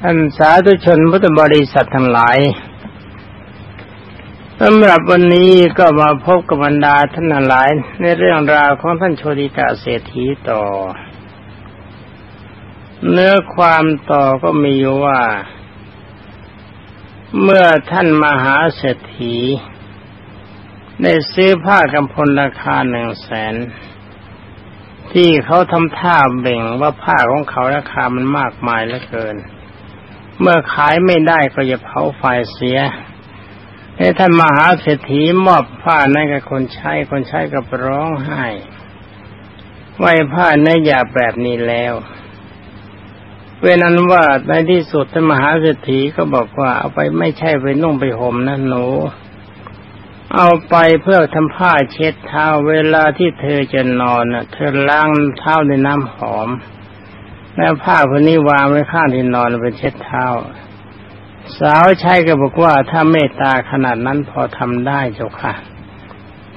ท่านสาธุชนพุทธบริษัททั้งหลายสำหรับวันนี้ก็มาพบกับบรรดาท่านหลาย ในเรื่องราวของท่านโชติกาเศรษฐีต่อ เนื้อความต่อก็มีอยู่ว่า เมื่อท่านมหาเศรษฐี ได้ซื้อผ้ากำพลราคาหนึ่งแสน ที่เขาทำท่าเบ่งว่าผ้าของเขาราคามันมากมายเหลือเกิน เมื่อขายไม่ได้ก็จะเผาไฟเสียให้ท่านมหาเศรษฐีมอบผ้านั้นกับคนใช้คนใช้ก็ร้องไห้ไว้ผ้าเนื้อหยาแบบนี้แล้วเวนั้นว่าในที่สุดท่านมหาเศรษฐีก็บอกว่าเอาไปไม่ใช่ไปนุ่งไปห่มนะหนู เอาไปเพื่อทำผ้าเช็ดเท้าเวลาที่เธอจะนอนเธอล้างเท้าในน้ำหอม แล้วผ้าคนนี้วางไว้ข้างที่นอนเป็นเช็ดเท้า สาวใช้ก็บอกว่าถ้าเมตตาขนาดนั้นพอทำได้เจ้าค่ะ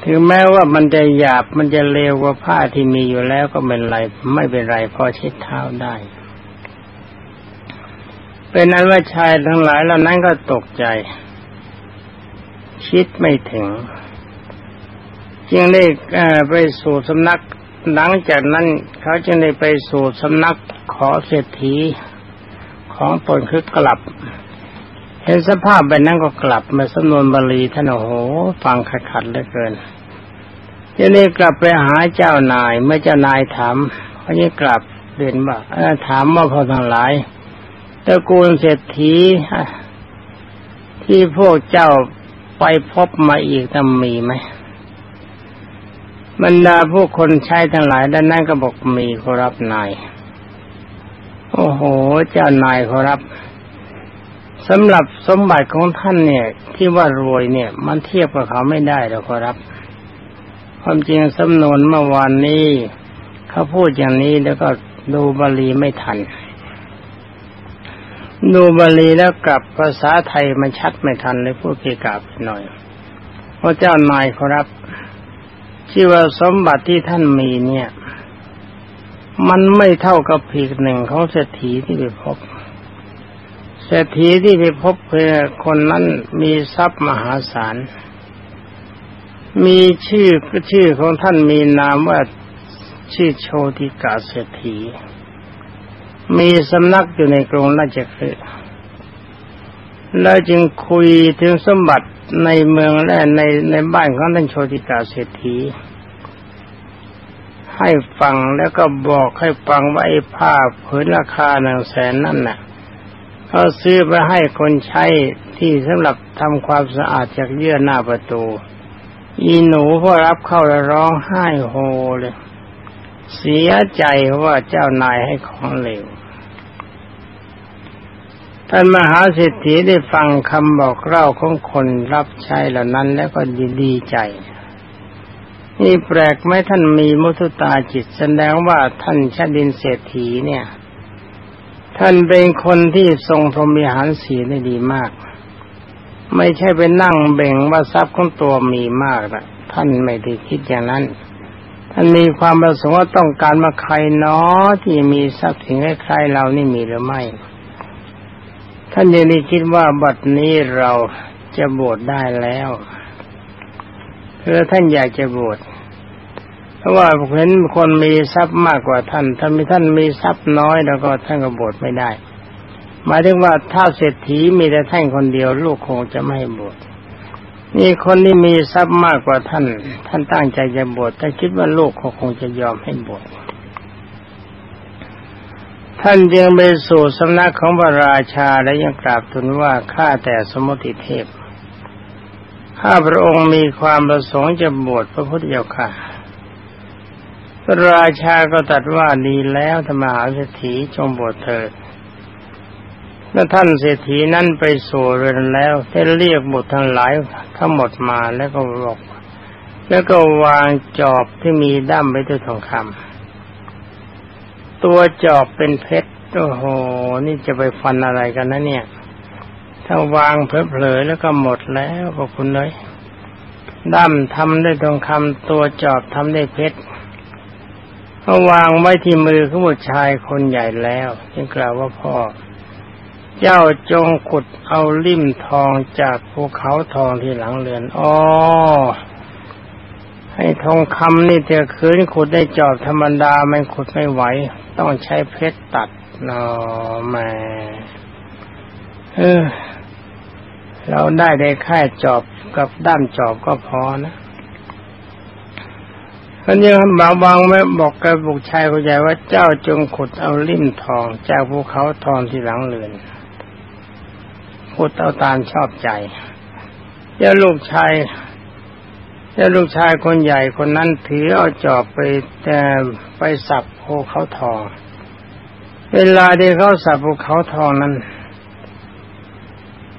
ถึงแม้ว่ามันจะหยาบมันจะเลวกว่าผ้าที่มีอยู่แล้วก็เป็นไรไม่เป็นไรพอเช็ดเท้าได้ เป็นนั้นว่าชายทั้งหลายเหล่านั้นก็ตกใจ คิดไม่ถึง จึงได้ไปสู่สำนัก หลังจากนั้นเขาจึงได้ไปสู่สำนักขอเศรษฐีของตนคือกลับ เห็นสภาพแบบนั้นก็กลับมาสำนวนบาลีท่านโอ้โห ฟังขัดขัดเหลือเกินทีนี้กลับไปหาเจ้านายเมื่อเจ้านายถามเขาจะกลับเรียนว่าถามว่าพอทั้งหลายตระกูลเศรษฐีที่พวกเจ้า ไปพบมาอีกจะมีไหมบรรดาผู้คนใช้ทั้งหลายด้านนั้นก็บอกมีขอรับนาย โอ้โห เจ้านายขอรับสำหรับสมบัติของท่านเนี่ย ที่ว่ารวยเนี่ย มันเทียบกับเขาไม่ได้หรอกขอรับ ความจริงสำนวนเมื่อวานนี้ เขาพูดอย่างนี้แล้วก็ดูบาลีไม่ทัน ดูบาลีแล้วกลับภาษาไทยมันชัดไม่ทันเลยพูดเกกาบหน่อยพระเจ้านายครับที่ว่าสมบัติที่ท่านมีเนี่ย มันไม่เท่ากับผีกหนึ่งของเศรษฐีที่ไปพบเศรษฐีที่ไปพบเพื่อคนนั้นมีทรัพย์มหาศาล มีชื่อชื่อของท่านมีนามว่าชื่อโชติกาเศรษฐี มีสำนักอยู่ในกรุงราชคฤห์แล้วจึงคุยถึงสมบัติในเมืองและในในบ้านของท่านโชติกาเศรษฐี ให้ฟังแล้วก็บอกให้ฟังว่าไอ้ผ้าผืนราคาหนึ่งแสนนั่นน่ะเขาซื้อไปให้คนใช้ที่สำหรับทำความสะอาดจากเยื่อหน้าประตู อีหนูพอรับเข้าแล้วร้องไห้โฮเลย เสียใจว่าเจ้านายให้ของเหลว ท่านมหาเศรษฐีได้ฟังคำบอกเล่าของคนรับใช้เหล่านั้นแล้วก็ดีใจ นี่แปลกไหมท่านมีมุทุตาจิตแสดงว่าท่านชาดินเศรษฐีเนี่ย ท่านเป็นคนที่ทรงพรหมิหารสีได้ดีมาก ไม่ใช่ไปนั่งเบ่งว่าทรัพย์ของตัวมีมากนะท่านไม่ได้คิดอย่างนั้น ท่านมีความประสงค์ว่าต้องการมาใครเนาะที่มีทรัพย์สินใครเรานี่มีหรือไม่ ท่านยังได้คิดว่าบัดนี้เราจะบวชได้แล้วคือท่านอยากจะบวชเพราะว่าเห็นคนมีทรัพย์มากกว่าท่าน ถ้ามีท่านมีทรัพย์น้อยแล้วก็ท่านก็บวชไม่ได้ หมายถึงว่าถ้าเศรษฐีมีแต่ท่านคนเดียว ลูกคงจะไม่บวชนี่คนที่มีทรัพย์มากกว่าท่าน ท่านตั้งใจจะบวชแต่คิดว่าลูกเขาคงจะยอมให้บวช ท่านจึงไปสู่สำนักของพระราชาและยังกราบทูลว่าข้าแต่สมุติเทพ ข้าพระองค์มีความประสงค์จะบวชพระพุทธเจ้าค่ะพระราชาก็ตัดว่าดีแล้วธรรมหาเศรษฐีจงบวชเถิดเมื่อท่านเศรษฐีนั้นไปสู่เรือนแล้วได้เรียกบุตรทั้งหลายทั้งหมดมาแล้วก็บอกแล้วก็วางจอบที่มีด้ามไว้ด้วยทองคำ ตัวจอบเป็นเพชรโอ้โห นี่จะไปฟันอะไรกันนะเนี่ย ถ้าวางเพลอๆแล้วก็หมดแล้วขอบคุณเลยด้ามทำได้ทองคำตัวจอบทำได้เพชรเขาวางไว้ที่มือของผู้ชายคนใหญ่แล้วจึงกล่าวว่าพ่อ เจ้าจงขุดเอาลิ่มทองจากภูเขาทองที่หลังเรือนอ๋อ ให้ทองคำนี่เถอะคืนขุดได้จอบธรรมดาไม่ขุดไม่ไหว ต้องใช้เพชรตัดนอแม่เออเราได้ได้แค่จอบกับด้ามจอบก็พอนะคนยังบางบางไม่บอกกับบุกชายคนใหญ่ว่าเจ้าจงขุดเอาลิ่มทองจากภูเขาทองที่หลังเรือนขุดเอาตามชอบใจ เจ้าลูกชาย เจ้าลูกชายคนใหญ่คนนั้นถือเอาจอบไปแต่ไปสับภูเขาทอง เวลาที่เขาสับภูเขาทองนั้น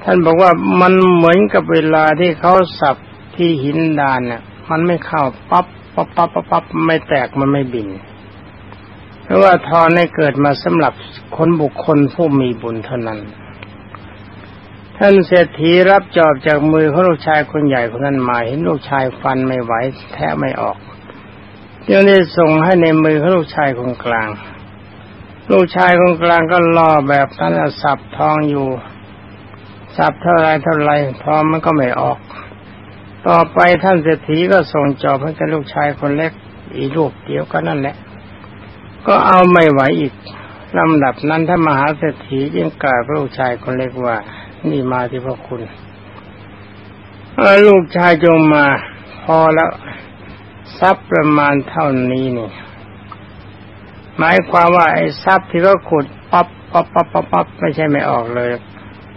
ท่านบอกว่ามันเหมือนกับเวลาที่เขาสับที่หินดานเนี่ยมันไม่เข้าปับ๊บปั๊บปั๊บปั๊บปั๊บไม่แตกมันไม่บิน เพราะว่าทอนให้เกิดมาสำหรับคนบุคคลผู้มีบุญเท่านั้น ท่านเศรษฐีรับจอบจากมือของลูกชายคนใหญ่คนนั้นมาเห็นลูกชายฟันไม่ไหวแทะไม่ออกจึงได้ส่งให้ในมือของลูกชายคนกลาง ลูกชายคนกลางก็รอแบบนั้นสับทองอยู่ สับเท่าไรเท่าไรทองมันก็ไม่ออก ต่อไปท่านเศรษฐีก็ส่งจอบให้กับลูกชายคนเล็กอีลูกเดียวก็นั่นแหละ ก็เอาไม่ไหวอีกลำดับนั้นท่านมหาเศรษฐีจึงกล่าวลูกชายคนเล็กว่า นี่มาที่พระคุณลูกชายจงมา พอแล้วทรัพย์ประมาณเท่านี้นี่หมายความว่าไอ้ทรัพย์ที่เขาขุดปั๊บปั๊บปั๊บปั๊บปั๊บไม่ใช่ไม่ออกเลย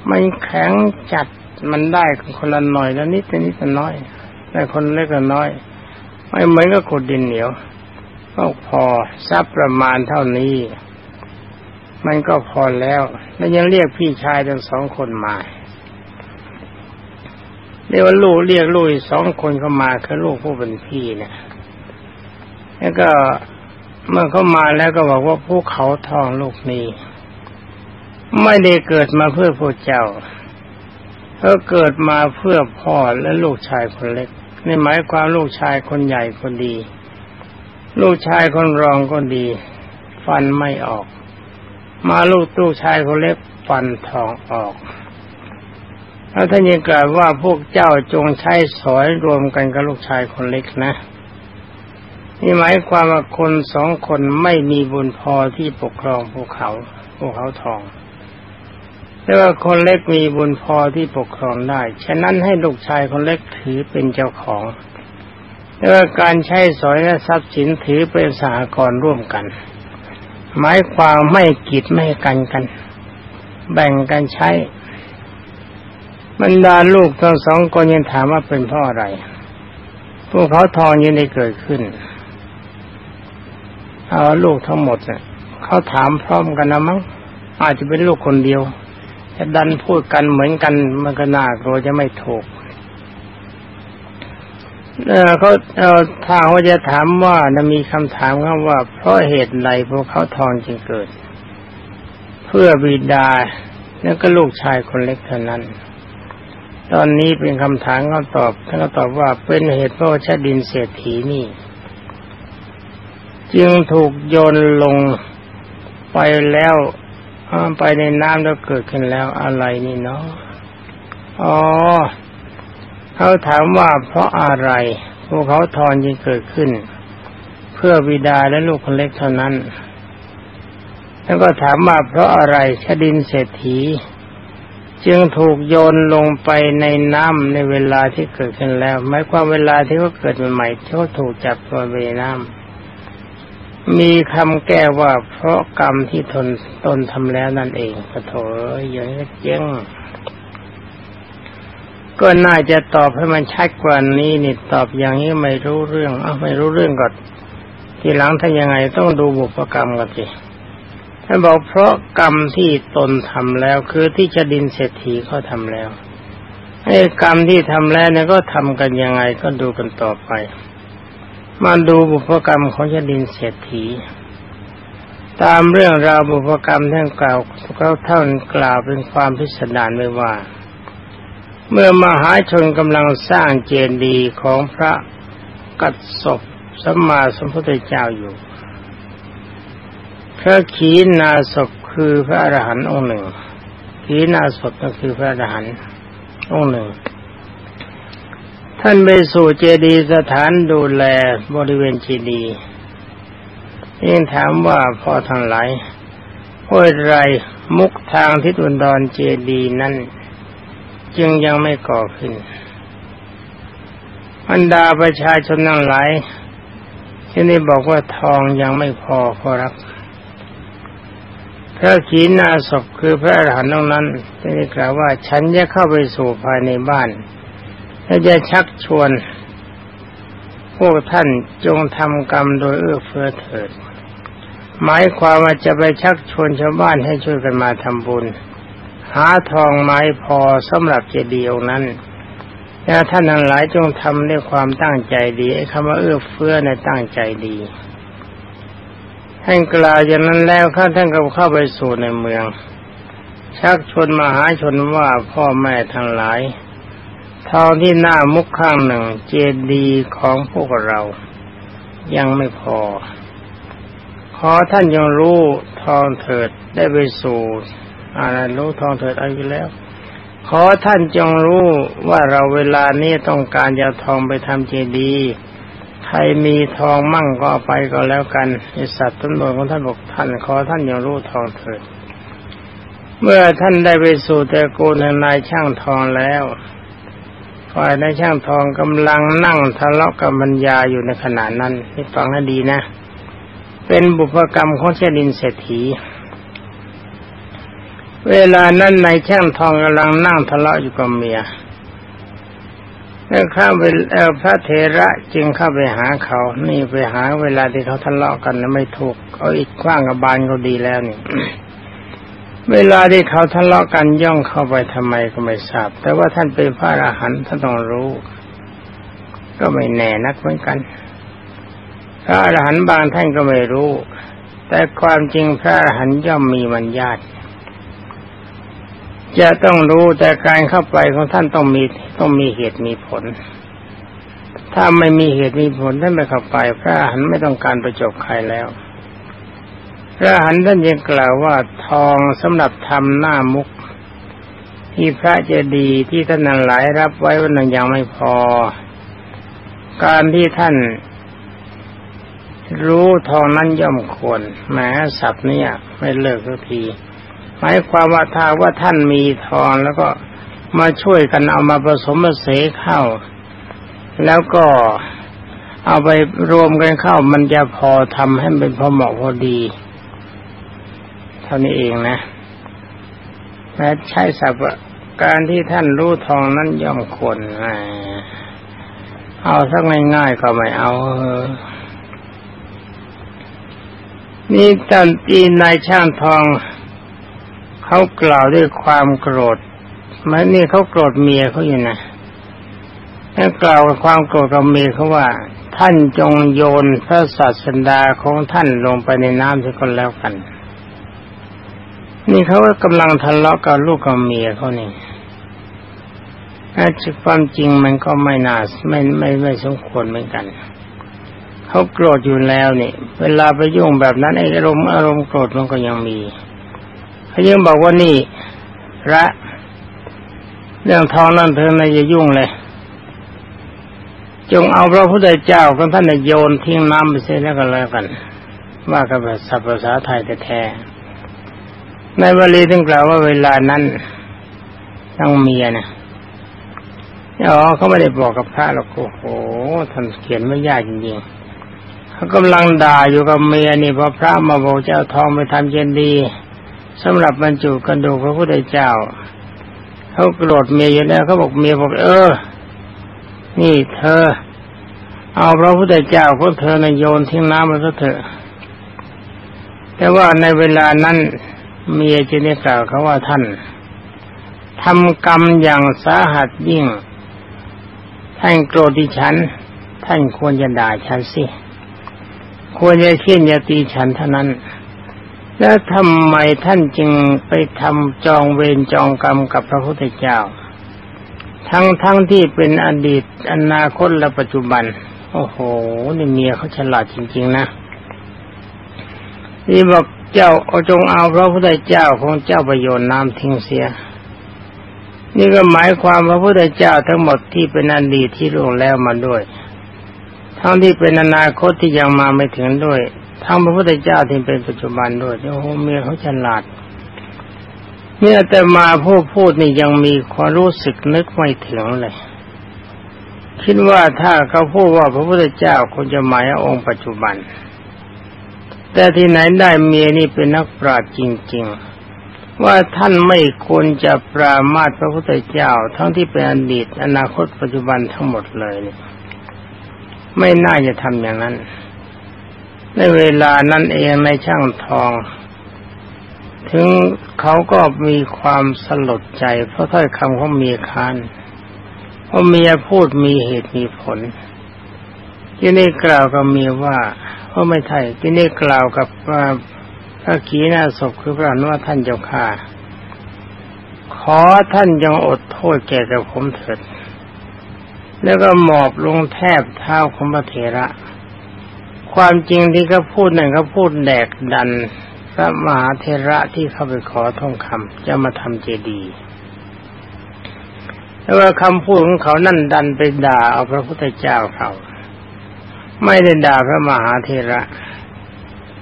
มันแข็งจัดมันได้คนละหน่อยแล้วนิดนิดน้อยแต่คนเล็กก็น้อย ไม่เหมือนกับขุดดินเหนียวก็พอทรัพย์ประมาณเท่านี้ มันก็พอแล้ว แล้วยังเรียกพี่ชายทั้งสองคนมาเรียกว่าลูกเรียกลูกสองคนเข้ามาคือลูกผู้เป็นพี่เนี่ยแล้วก็เมื่อเข้ามาแล้วก็บอกว่าภูเขาทองลูกนี้ ไม่ได้เกิดมาเพื่อพระเจ้าเขาเกิดมาเพื่อพ่อและลูกชายคนเล็กในหมายความลูกชายคนใหญ่คนดี ลูกชายคนรองก็ดี ฟันไม่ออก มาลูกตู้ชายคนเล็กฟันทองออกแล้วท่านยังกล่าวว่าพวกเจ้าจงใช้สอยรวมกันกับลูกชายคนเล็กนะนี่หมายความว่าคนสองคนไม่มีบุญพอที่ปกครองภูเขาภูเขาทอง แต่ว่าคนเล็กมีบุญพอที่ปกครองได้ ฉะนั้นให้ลูกชายคนเล็กถือเป็นเจ้าของ แต่ว่าการใช้สอยและทรัพย์สินถือเป็นสหกรณ์ร่วมกัน หมายความไม่กีดไม่กันกัน แบ่งกันใช้บรรดาลูกทั้งสองคนยังถามว่าเป็นเพราะอะไร พวกเขาทองยังได้เกิดขึ้นเอาลูกทั้งหมดเนี่ยเขาถามพร้อมกันนะมั้งอาจจะเป็นลูกคนเดียวจะดันพูดกันเหมือนกันมันก็น่ากลัวจะไม่ถูก เออเขาเออถ้าเขาจะถามว่าจะมีคำถามครับว่า เพราะเหตุใดพวกเขาทองจึงเกิด เพื่อบิดาแล้วก็ลูกชายคนเล็กเท่านั้น ตอนนี้เป็นคำถามเขาตอบท่านก็ตอบว่าเป็นเหตุเพราะชาดินเศรษฐีนี่ จึงถูกโยนลงไปแล้วไปในน้ำแล้วเกิดขึ้นแล้วอะไรนี่เนาะอ๋อ เขาถามว่าเพราะอะไรพวกเขาทอนยิงเกิดขึ้น เพื่อวิดาและลูกคนเล็กเท่านั้น แล้วก็ถามว่าเพราะอะไรชดินเศรษฐี จึงถูกโยนลงไปในน้ำในเวลาที่เกิดขึ้นแล้วหมายความเวลาที่เขาเกิดใหม่ๆเขาถูกจับตัวไปน้ำมีคำแก้ว่าเพราะกรรมที่ทนตนทำแล้วนั่นเองปะโถอย่างนี้เจ๊ง ก็น่าจะตอบให้มันชัดกว่านี้นี่ตอบอย่างนี้ไม่รู้เรื่องเอาไม่รู้เรื่องก่อนทีหลังถ้ายังไงต้องดูบุพกรรมก่อนสิท่านบอกเพราะกรรมที่ตนทำแล้ว คือที่จะดินเศรษฐีเขาทำแล้วไอ้กรรมที่ทำแล้วเนี่ยก็ทำกันยังไงก็ดูกันต่อไป มาดูบุพกรรมของชดินเศรษฐี ตามเรื่องราวบุพกรรมท่านกล่าวเขาเท่านกล่าวเป็นความพิสดารไว้ว่า เมื่อมหาชนกำลังสร้างเจดีย์ของพระกัดศพสัมมาสัมพุทธเจ้าอยู่ พระขีณาศพคือพระอรหันต์องค์หนึ่ง ขีณาสพก็คือพระอรหันต์องค์หนึ่ง ท่านไปสู่เจดีย์สถานดูแลบริเวณเจดีย์ยิ่งถามว่าพ่อทั้งหลายเพราะไรมุกทางทิศอุดรเจดีย์นั้น จึงยังไม่ก่อขึ้นบรรดาประชาชนทั้งหลายที่นี่บอกว่าทองยังไม่พอขอรับพระขีณาศพคือพระอรหันต์นั้นที่นี่กล่าวว่า ฉันจะเข้าไปสู่ภายในบ้าน และจะชักชวน พวกท่านจงทำกรรมโดยเอื้อเฟื้อเถิด หมายความว่าจะไปชักชวนชาวบ้านให้ช่วยกันมาทำบุญ หาทองไม้พอสำหรับเจดีย์องนั้นและท่านทั้งหลายจงทำด้วยความตั้งใจดีไอ้คำว่าเอื้อเฟื้อในตั้งใจดีท่านกล่าวอย่างนั้นแล้วข้าท่านก็เข้าไปสู่ในเมือง ชักชนมหาชนว่าพ่อแม่ทั้งหลายทองที่หน้ามุกข้างหนึ่งเจดีย์ของพวกเรา ยังไม่พอ ขอท่านยังรู้ทองเถิดได้ไปสู่ อะไรรู้ทองเถิดอายุแล้ว ขอท่านจงรู้ว่าเราเวลานี้ต้องการจะทองไปทำเจดีย์ใครมีทองมั่งก็เอาไปก็แล้วกันไอสัตว์ต้นบนของท่านบอกท่าน ขอท่านยังรู้ทองเถิด เมื่อท่านได้ไปสู่แต่กูลนายช่างทองแล้วฝ่ายนายช่างทองกำลังนั่งทะเลาะกับบรรยาอยู่ในขณะนั้นนี่ฟังให้ดีนะ เป็นบุพกรรมของเชดินเศรษฐี เวลานั้นนายช่างทองกำลังนั่งทะเลาะอยู่กับเมียแล้วข้าไปเอพระเทระจึงเข้าไปหาเขา นี่ไปหาเวลาที่เขาทะเลาะกันไม่ถูกเอาอีกกว้างกับบานก็ดีแล้วนี่เวลาที่เขาทะเลาะกันย่องเข้าไปทำไมก็ไม่ทราบ แต่ว่าท่านเป็นพระอรหันต์ท่านต้องรู้ ก็ไม่แน่นักเหมือนกัน พระอรหันต์บางท่านก็ไม่รู้ แต่ความจริงพระอรหันต์ย่อมมีมันญาติ จะต้องรู้แต่การเข้าไปของท่านต้องมีต้องมีเหตุมีผล ถ้าไม่มีเหตุมีผลท่านไม่เข้าไป พระหันไม่ต้องการประจบใครแล้ว พระหันท่านยังกล่าวว่าทองสำหรับทำหน้ามุก ที่พระเจดีย์ที่ท่านนั้นหลายรับไว้ว่านั้นยังไม่พอ การที่ท่านรู้ทองนั้นย่อมควรแม้สับเนี่ย ไม่เลิกสักที หมายความว่าถ้าว่าท่านมีทองแล้วก็มาช่วยกันเอามาผสมมาเสเข้า แล้วก็เอาไปรวมกันเข้า มันจะพอทำให้เป็นพอเหมาะพอดี เท่านี้เองนะแม้ใช้สับการที่ท่านรู้ทองนั้นย่อมควรเอาสักง่ายๆก็ไม่เอา นี่ตอนตีนายช่างทอง เขากล่าวด้วยความโกรธมันนี่เขาโกรธเมียเขาอยู่นะถ้ากล่าวความโกรธกับเมียเขาว่า ท่านจงโยนพระศาสดาของท่านลงไปในน้ำที่คนแล้วกัน นี่เขาก็กำลังทะเลาะกับลูกกับเมียเขานี่ถ้าความจริงมันก็ไม่น่าไม่ไม่ไม่สมควรเหมือนกันเขาโกรธอยู่แล้วนี่ เวลาไปยุ่งแบบนั้นไอ้อารมณ์อารมณ์โกรธมันก็ยังมี เขายังบอกว่านี่พระเรื่องทองนั่นเธอไม่จะยุ่งเลย จงเอาพระพุทธเจ้าของท่านโยนทิ้งน้ำไปเสียแล้วกันแล้วกัน ว่ากับศัพท์ภาษาไทยแท้ในวลีถึงกล่าวว่าเวลานั้นต้องเมียนะอ๋อเขาไม่ได้บอกกับพระหรอกโอ้โหท่านเขียนไม่ยากจริงๆเขากำลังด่าอยู่กับเมียนี่พอพระมาบอกเจ้าทองไปทำเจนดี สำหรับบรรจุกระดูกพระพุทธเจ้าเขาโกรธเมียอยู่แล้วเขาบอกเมียบอกเออ นี่เธอ เอาพระพุทธเจ้าของเธอนโยนทิ้งน้ำมาซะเถอะ แต่ว่าในเวลานั้นเมียจึงได้กล่าวเขาว่าท่านทำกรรมอย่างสาหัสยิ่ง ท่านโกรธดิฉัน ท่านควรจะด่าฉันสิ ควรจะเขียนยาตีฉันเท่านั้น แล้วทำไมท่านจึงไปทำจองเวรจองกรรมกับพระพุทธเจ้า ทั้งทั้งที่เป็นอดีตอนาคตและปัจจุบัน โอ้โหนี่เมียเขาฉลาดจริง ๆ นะนี่บอกเจ้าเอาจงเอาพระพุทธเจ้าของเจ้าประโยชน์น้ำทิ้งเสีย นี่ก็หมายความพระพุทธเจ้าทั้งหมดที่เป็นอดีตที่ล่วงแล้วมาด้วย ทั้งที่เป็นอนาคตที่ยังมาไม่ถึงด้วย ทั้งพระพุทธเจ้าที่เป็นปัจจุบันด้วยโอ้โหเมียเขาฉลาดเนี่ยแต่มาผู้พูดนี่ยังมีความรู้สึกนึกไม่ถึงเลย คิดว่าถ้าเขาพูดว่าพระพุทธเจ้าคงจะหมายองค์ปัจจุบัน แต่ที่ไหนได้เมียนี่เป็นนักปราชญ์จริง ๆ ว่าท่านไม่ควรจะปรามาสพระพุทธเจ้า ทั้งที่เป็นอดีตอนาคตปัจจุบันทั้งหมดเลยนี่ไม่น่าจะทำอย่างนั้น ในเวลานั้นเองในช่างทอง ถึงเขาก็มีความสลดใจ เพราะถ้อยคำของเมียคานเพราะเมียพูดมีเหตุมีผลที่นี่กล่าวกับเมียว่าเพราะไม่ใช่ที่นี่กล่าวกับพระขีณาศพคือพระนว่าท่านเจ้าข้าขอท่านยังอดโทษแก่กับผมเถิด แล้วก็หมอบลงแทบเท้าของพระเถระ ความจริงที่เขาพูดนั่นเขาพูดแดกดันพระมหาเทระที่เข้าไปขอทองคำจะมาทำเจดีย์แต่ว่าคำพูดของเขานั่นดันไปด่าเอาพระพุทธเจ้าเขาไม่ได้ด่าพระมหาเทระ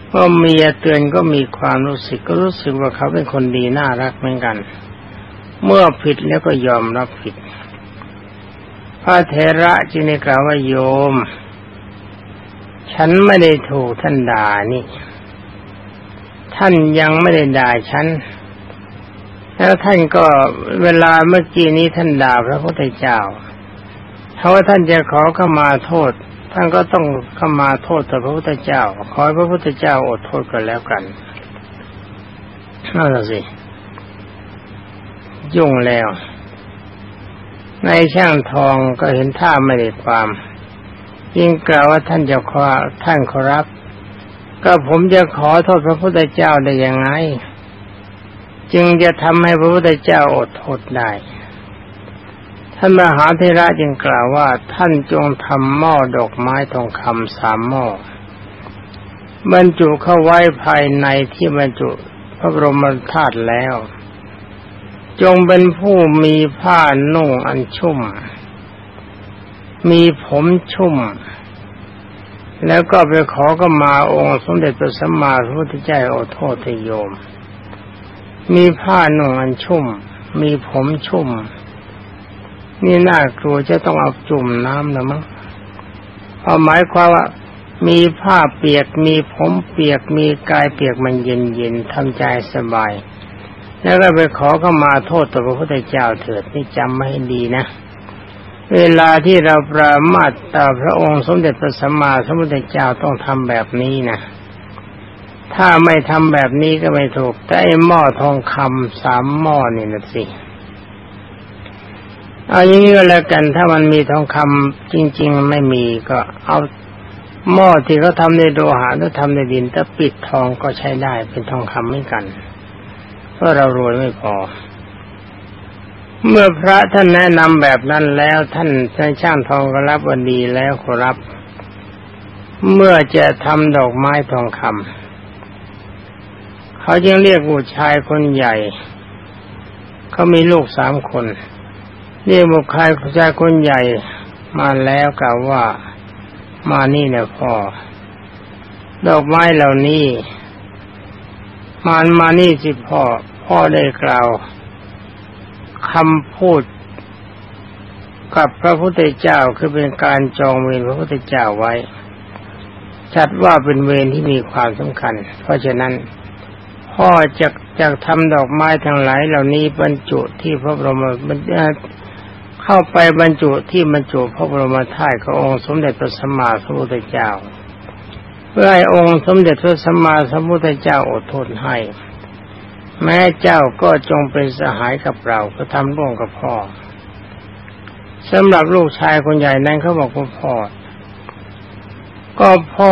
เพราะเมียเตือนก็มีความรู้สึกก็รู้สึกว่าเขาเป็นคนดีน่ารักเหมือนกัน เมื่อผิดแล้วก็ยอมรับผิด พระเทระจึงได้กล่าวว่าโยม ฉันไม่ได้ถูกท่านด่านี่ ท่านยังไม่ได้ด่าฉัน แล้วท่านก็เวลาเมื่อกี้นี้ท่านด่าพระพุทธเจ้าถ้าว่าท่านจะขอเข้ามาโทษ ท่านก็ต้องเข้ามาโทษต่อพระพุทธเจ้า ขอให้พระพุทธเจ้าอดโทษกันแล้วกันนั่นสิยุ่งแล้ว ในช่างทองก็เห็นท่าไม่ได้ความ ยิ่งกล่าวว่าท่านจะขอท่านขอรับ ก็ผมจะขอโทษพระพุทธเจ้าได้ยังไง จึงจะทำให้พระพุทธเจ้าอดทนได้ ท่านมหาเทระจึงกล่าวว่าท่านจงทำหม้อดอกไม้ทองคำสามหม้อบรรจุเข้าไว้ภายในที่บรรจุพระบรมธาตุแล้ว จงเป็นผู้มีผ้านุ่งอันชุ่ม มีผมชุ่ม แล้วก็ไปขอก็มาองค์สมเด็จพระสัมมาสัมพุทธเจ้าโอโทษโยม มีผ้าหนุ่งอันชุ่ม มีผมชุ่ม นี่น่ากลัวจะต้องเอาจุ่มน้ำนะมั้งพอหมายความว่ามีผ้าเปียกมีผมเปียกมีกายเปียกมันเย็นเย็นทำใจสบาย แล้วก็ไปขอก็มาโทษต่อพระพุทธเจ้าเถิดนี่จำไม่ให้ดีนะ เวลาที่เราประมาทต่อพระองค์สมเด็จพระสัมมาสัมพุทธเจ้าต้องทำแบบนี้นะ ถ้าไม่ทำแบบนี้ก็ไม่ถูก แต่ไอ้หม้อทองคำสามหม้อนี่นะสิ เอาอย่างนี้ก็แล้วกัน ถ้ามันมีทองคำจริง ๆ ไม่มีก็เอาหม้อที่เขาทาในโลหะหรือทำในดินถ้าปิดทองก็ใช้ได้เป็นทองคำเหมือนกัน เพราะเรารวยไม่พอ เมื่อพระท่านแนะนำแบบนั้นแล้วท่านใช้ช่างทองก็รับวันดีแล้วขอรับ เมื่อจะทำดอกไม้ทองคำเขาจึงเรียกผู้ชายคนใหญ่ เขามีลูกสามคนเรียกบุคคลผู้ชายคนใหญ่มาแล้วกล่าวว่ามานี่เนี่ยพ่อ ดอกไม้เหล่านี้มันมานี่สิพ่อ พ่อได้กล่าว คำพูดกับพระพุทธเจ้าคือเป็นการจองเวรพระพุทธเจ้าไว้ ชัดว่าเป็นเวรที่มีความสำคัญ เพราะฉะนั้น พ่อจะจะทำดอกไม้ทั้งหลายเหล่านี้บรรจุที่พระบรมบรรเข้าไปบรรจุที่บรรจุพระบรมธาตุขององค์สมเด็จพระสัมมาสัมพุทธเจ้า เพื่อให้องค์สมเด็จพระสัมมาสัมพุทธเจ้าอดทนให้ แม้เจ้าก็จงเป็นสหายกับเราก็ทำร่วมกับพ่อสำหรับลูกชายคนใหญ่นั้นเขาบอกว่าพ่อ ก็พ่อ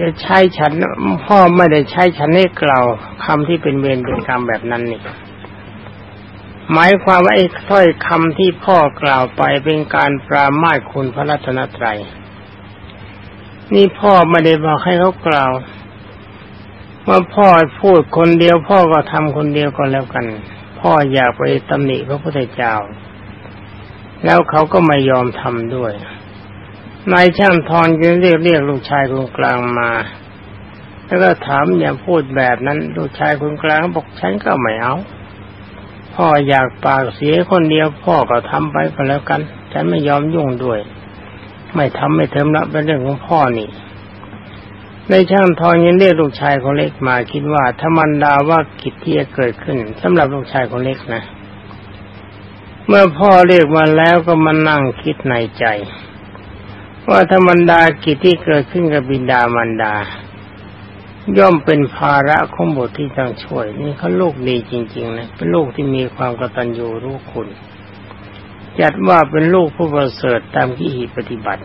จะใช้ฉัน พ่อไม่ได้ใช้ฉันให้กล่าวคำที่เป็นเวรเป็นกรรมแบบนั้นนี่หมายความว่าไอ้ถ้อยคำที่พ่อกล่าวไปเป็นการปรามาสคุณพระรัตนตรัย นี่พ่อไม่ได้บอกให้เขากล่าว เมื่อพ่อพูดคนเดียวพ่อก็ทำคนเดียวก็แล้วกัน พ่ออยากไปตำหนิพระพุทธเจ้า แล้วเขาก็ไม่ยอมทำด้วยนายช่างทอนจึงเรียกเรียกลูกชายคนกลางมา แล้วก็ถามอย่าพูดแบบนั้น ลูกชายคนกลางบอกฉันก็ไม่เอาพ่ออยากปากเสียคนเดียวพ่อก็ทำไปก็แล้วกัน ฉันไม่ยอมยุ่งด้วย ไม่ทำไม่เทิมละเป็นเรื่องของพ่อนี่ ในช่างทองยังเรียกลูกชายคนเล็กมาคิดว่าธรรมดาว่ากิจที่จะเกิดขึ้นสำหรับลูกชายคนเล็กนะ เมื่อพ่อเรียกมาแล้วก็มานั่งคิดในใจ ว่าธรรมดากิจที่เกิดขึ้นกับบิดามารดา ย่อมเป็นภาระของบุตรที่ต้องช่วย นี่เขาลูกดีจริง ๆ นะเป็นลูกที่มีความกตัญญูรู้คุณ จัดว่าเป็นลูกผู้ประเสริฐตามที่หีปฏิบัติ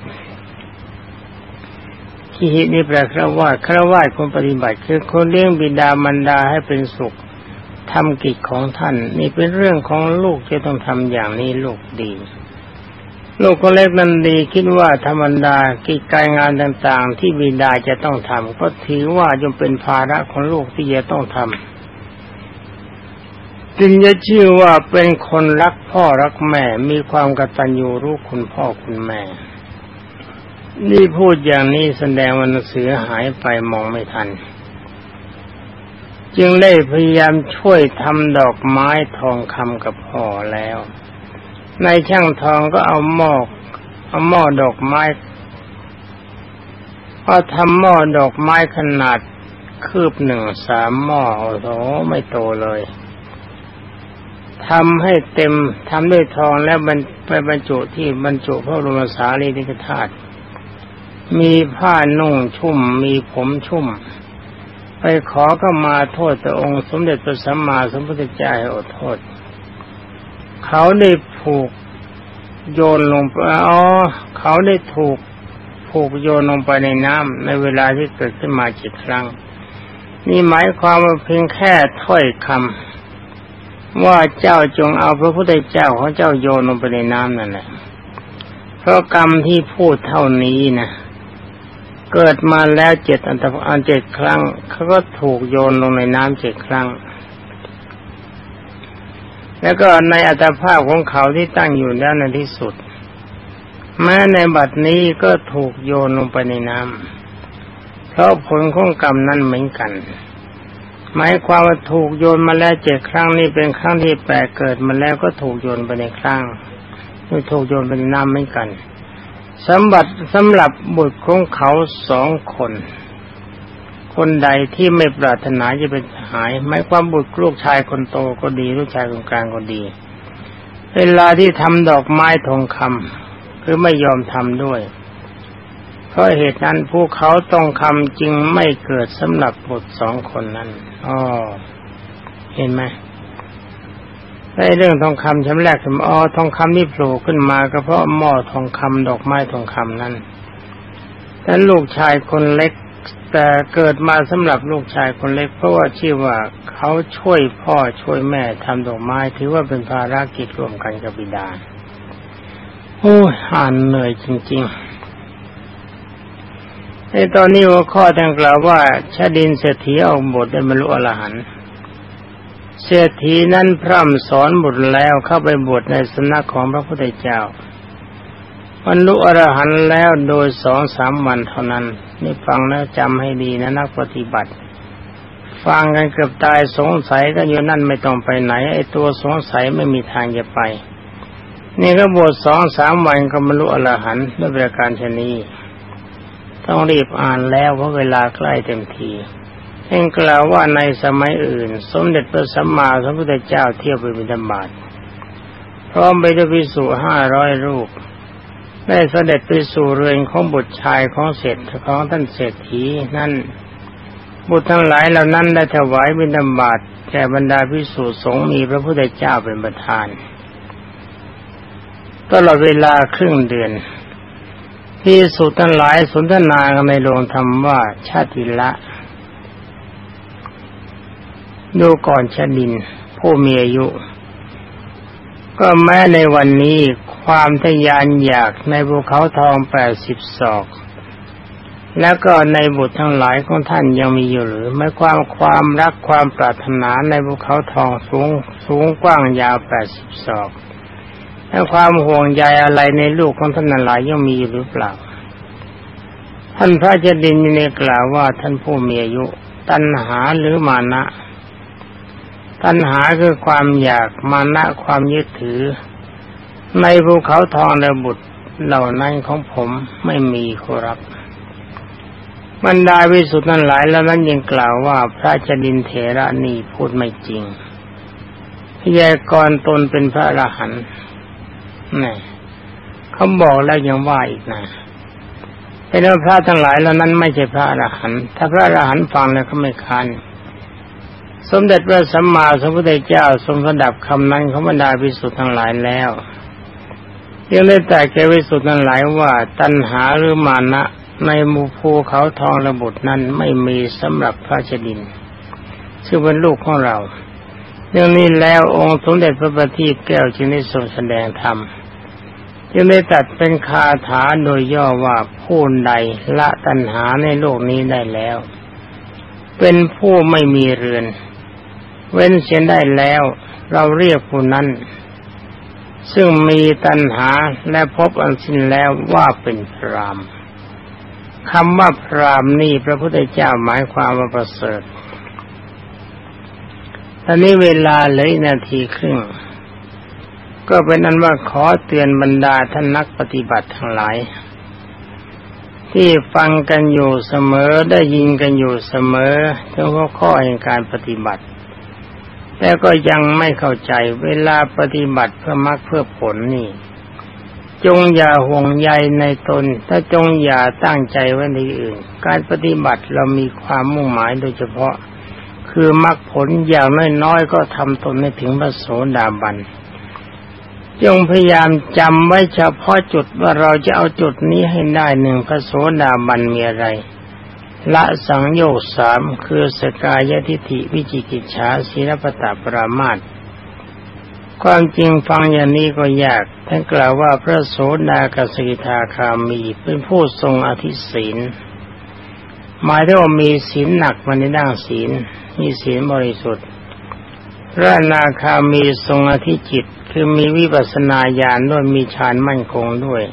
ที่หินี่แปลคราวาสคราวาสคนปฏิบัติ คือคนเลี้ยงบิดามารดาให้เป็นสุขทำกิจของท่าน นี่เป็นเรื่องของลูกที่ต้องทำอย่างนี้ลูกดี ลูกคนเล็กนั้นดีคิดว่าธรรมดากิจการงานต่างๆ ที่บิดาจะต้องทำก็ถือว่าย่อมเป็นภาระของลูกที่จะต้องทำจึงจะชื่อว่าเป็นคนรักพ่อรักแม่มีความกตัญญูรู้คุณพ่อคุณแม่ นี่พูดอย่างนี้แสดงว่าหนังสือหายไปมองไม่ทัน จึงได้พยายามช่วยทำดอกไม้ทองคำกับพ่อแล้ว ในช่างทองก็เอาหม้อเอาหม้อดอกไม้พอทำหม้อดอกไม้ขนาดคืบหนึ่งสามหม้อโอ้โหไม่โตเลยทำให้เต็มทำด้วยทองแล้วมันไปบรรจุที่บรรจุพระบรมสารีริกธาตุ มีผ้านุ่งชุ่ม มีผมชุ่ม ไปขอก็มาโทษแต่องค์สมเด็จพระสัมมาสัมพุทธเจ้าให้อดโทษ เขาได้ผูกโยนลงไปอ๋อเขาได้ถูกผูกโยนลงไปในน้ำในเวลาที่เกิดขึ้นมาจิตครั้ง นี่หมายความว่าเพียงแค่ถ้อยคำว่าเจ้าจงเอาพระพุทธเจ้าของเจ้าโยนลงไปในน้ำนั่นแหละเพราะกรรมที่พูดเท่านี้นะ เกิดมาแล้วเจ็ดอันตรอันเจ็ดครั้งเขาก็ถูกโยนลงในน้ำเจ็ดครั้ง แล้วก็ในอัตภาพของเขาที่ตั้งอยู่แล้วในที่สุด แม้ในบัดนี้ก็ถูกโยนลงไปในน้ำเพราะผลของกรรมนั้นเหมือนกันหมายความว่าถูกโยนมาแล้วเจ็ดครั้งนี่เป็นครั้งที่แปดเกิดมาแล้วก็ถูกโยนไปในครั้งถูกโยนไปในน้ำเหมือนกัน สมบัติสำหรับบุตรของเขาสองคน คนใดที่ไม่ปรารถนาจะเป็นหายไม่ความบุตรลูกชายคนโตก็ดี ลูกชายคนกลางก็ดี เวลาที่ทำดอกไม้ทองคำคือไม่ยอมทำด้วย เพราะเหตุนั้นผู้เขาต้องคำจึงไม่เกิดสำหรับบุตรสองคนนั้นอ๋อเห็นไหม ในเรื่องทองคำชั้นแรกถึงอ๋อทองคำนี่โผล่ขึ้นมาก็เพราะหม้อทองคำดอกไม้ทองคำนั้นแต่ลูกชายคนเล็ก แต่เกิดมาสำหรับลูกชายคนเล็ก เพราะว่าชื่อว่าเขาช่วยพ่อช่วยแม่ทำดอกไม้ถือว่าเป็นภารกิจร่วมกันกับบิดา โอ้ยอ่านเหนื่อยจริงๆในตอนนี้ว่าข้อทังกล่าวว่าชาดินเศรษฐีออกบทได้บรรลุอรหันต์ เศรษฐีนั้นพร่ำสอนบุตรแล้วเข้าไปบวชในสำนักของพระพุทธเจ้าบรรลุอรหันต์แล้วโดยสองสามวันเท่านั้น นี่ฟังแล้วจำให้ดีนะนักปฏิบัติ ฟังกันเกือบตายสงสัยก็อยู่นั่นไม่ต้องไปไหน ไอ้ตัวสงสัยไม่มีทางจะไป นี่ก็บวชสองสามวันก็บรรลุอรหันต์ด้วยประการชนีต้องรีบอ่านแล้วเพราะเวลาใกล้เต็มที เองกล่าวว่าในสมัยอื่น สมเด็จพระสัมมาสัมพุทธเจ้าเที่ยวไปบิณฑบาตพร้อมไปด้วยพิสุห้าร้อยรูป ได้เสด็จไปสู่เรือนของบุตรชายของเศรษฐของท่านเศรษฐีนั่น บุตรทั้งหลายเหล่านั้นได้ถวายบิณฑบาตแก่บรรดาพิสุสงฆ์มีพระพุทธเจ้าเป็นประธานตลอดเวลาครึ่งเดือนที่สุดทั้งหลายสนทนากันในโรงธรรมว่าชาติละ ดูก่อนชดิน ผู้มีอายุ ก็แม้ในวันนี้ความทยานอยากในภูเขาทองแปดสิบศอก แล้วก็ในบุตรทั้งหลายของท่านยังมีอยู่หรือไม่ความความรักความปรารถนาในภูเขาทองสูงสูงกว้างยาวแปดสิบศอกและความห่วงใยอะไรในลูกของท่านนั้นหลายยังมีอยู่หรือเปล่า ท่านพระเจดินในกล่าวว่าท่านผู้มีอายุ ตัณหาหรือมานะ ตัณหาคือความอยากมานะความยึดถือ ในภูเขาทองและบุตรเหล่านั้นของผมไม่มีครับบรรดาวิสุทธ์นั้นหลายแล้วนั้นยังกล่าวว่าพระจดินเถระนี่พูดไม่จริงพยากรตนเป็นพระอรหันต์นี่เขาบอกแล้วยังว่าอีกนะเป็นว่าพระทั้งหลายแล้วนั้นไม่ใช่พระอรหันต์ถ้าพระอรหันต์ฟังแล้วก็ไม่คัน สมเด็จพระสัมมาสัมพุทธเจ้าทรงระดับคำนั้นของบรรดาวิสุทธ์ทั้งหลายแล้วยังได้แต่แกวิสุทธ์ทั้งหลายว่า ตัณหาหรือมานะในมูภูเขาทองระบุนั้นไม่มีสำหรับพระเจดินซึ่งเป็นลูกของเราเรื่องนี้แล้วองค์สมเด็จพระบัณฑิตแก้วจึงได้ทรงแสดงธรรมจึงได้ตัดเป็นคาถาโดยย่อว่าผู้ใดละตัณหาในโลกนี้ได้แล้ว เป็นผู้ไม่มีเรือน เว้นเสียได้แล้ว เราเรียกผู้นั้น ซึ่งมีตัณหาและพบอันสิ้นแล้วว่าเป็นพรามคำว่าพรามนี่พระพุทธเจ้าหมายความว่าประเสริฐตอนนี้เวลาเหลือนาทีครึ่งก็เป็นนั้นว่าขอเตือนบรรดาท่านนักปฏิบัติทั้งหลาย ที่ฟังกันอยู่เสมอได้ยินกันอยู่เสมอถึงข้อข้อแห่งการปฏิบัติ แต่ก็ยังไม่เข้าใจเวลาปฏิบัติเพื่อมรรคเพื่อผลนี่ จงอย่าห่วงใยในตน ถ้าจงอย่าตั้งใจไว้ในอื่น การปฏิบัติเรามีความมุ่งหมายโดยเฉพาะ คือมรรคผลอย่างน้อยๆก็ทำตนให้ถึงพระโสดาบันจงพยายามจำไว้เฉพาะจุดว่าเราจะเอาจุดนี้ให้ได้หนึ่งพระโสดาบันมีอะไร ละสังโยกสามคือสกายทิฏฐิวิจิกิจฉาศีลปตะปรามาตความจริงฟังอย่างนี้ก็ยากท่านกล่าวว่าพระโสดากสกิทาคามีเป็นผู้ทรงอธิศีลหมายถึงว่ามีศีลหนักมาในด้านศีลมีศีลบริสุทธิ์พระนาคามีทรงอธิจิต คือมีวิปัสนาญาณด้วยมีฌานมั่นคงด้วย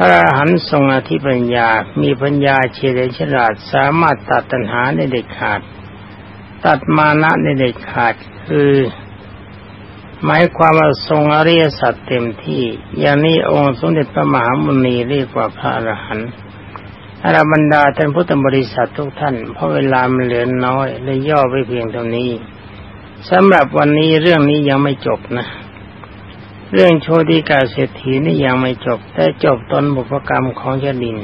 พระอรหันต์ทรงอธิปัญญา มีปัญญาเฉลียวฉลาด สามารถตัดตัณหาในเด็ดขาด ตัดมานะในเด็ดขาด คือหมายความว่าทรงอริยสัจเต็มที่ อย่างนี้องค์สมเด็จพระมหามุนีเรียกว่าพระอรหันต์อรบรรดาท่านพุทธบริษัททุกท่าน เพราะเวลามันเหลือน้อยเลยย่อไปเพียงเท่านี้สำหรับวันนี้เรื่องนี้ยังไม่จบนะ เรื่องโชติกาเศรษฐีนี่ยังไม่จบ แต่จบตอนบุพกรรมของเจดิน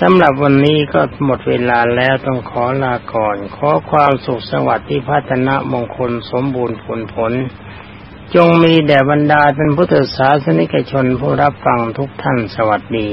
สำหรับวันนี้ก็หมดเวลาแล้วต้องขอลาก่อน ขอความสุขสวัสดิ์ที่พัฒนามงคลสมบูรณ์ผลผล จงมีแด่บรรดาเป็นพุทธศาสนิกชนผู้รับฟังทุกท่านสวัสดี